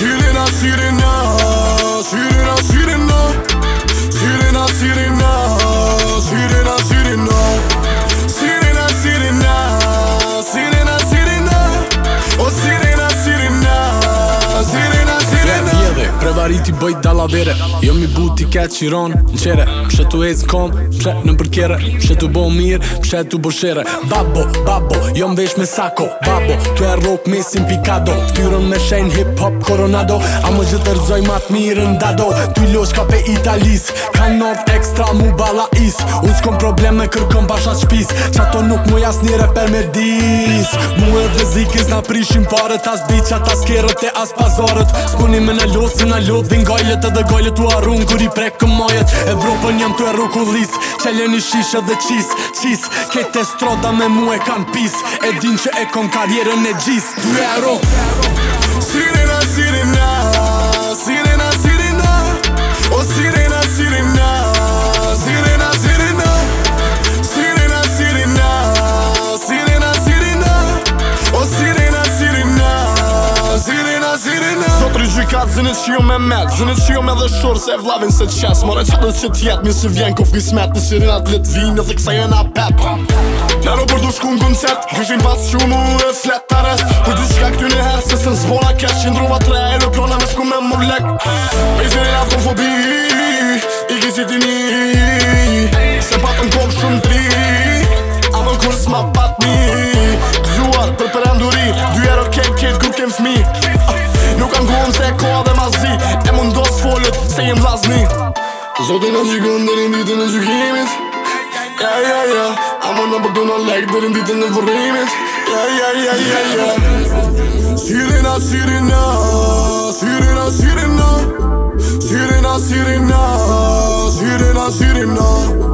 Feeling, I'm feeling now Lodhari ti bëjt dalla vire Jo mi bu ti ke qironë në qere tu hezë në komë, pshet në përkjere Pshet tu bo mirë, pshet tu bo shere Babo, babo, jo më vesh me sako Babo, tu e rokë me sim pikado Tyrën me shenë hip-hop koronado A më gjithë rëzoj matë mirë në dado Tu losh ka pe Italis Ka nërë ekstra mu bala is Unë s'kom probleme me kërkom pasha shpis Qa nuk mu jasë njëre për me dis Mu e vëzikis na prishim pare Tas s'bi qa kerët e as pazarët S'puni me në losin në l lut din gojlet edhe gojlet u arun kur i prek këmojet Evropën jam të e rukullis qeleni shishe dhe qis qis kete strada me mu e kan pis e din që e kon karjerën e gjis Tu e ro Sirena, sirena, sirena gjat pra zinit që ju me met Zinit që ju me dhe shur se e vlavin se qes Mora qatë dhe që tjet mi si vjen ku fri smet Në sirinat lit vinë Në dhe kësa jena pep Plero për du shku në koncert Gjishin pas që mu e flet të res Për di shka këtë një herë se se në zbola kesh Qindruva tre e aeroplona me shku me mur lek Pejzire afrofobi I gizit i një Se ko koha dhe ma si E mund do s'fo lëtë Se e m'las ni Zotën a shikon dhe rin ditën e shukimit Ja, ja, ja Amër në përdo në legë dhe rin ditën dhe vërrimit Ja, ja, ja, ja, ja Sirena, sirena Sirena, sirena Sirena, sirena Sirena, sirena Sirena, sirena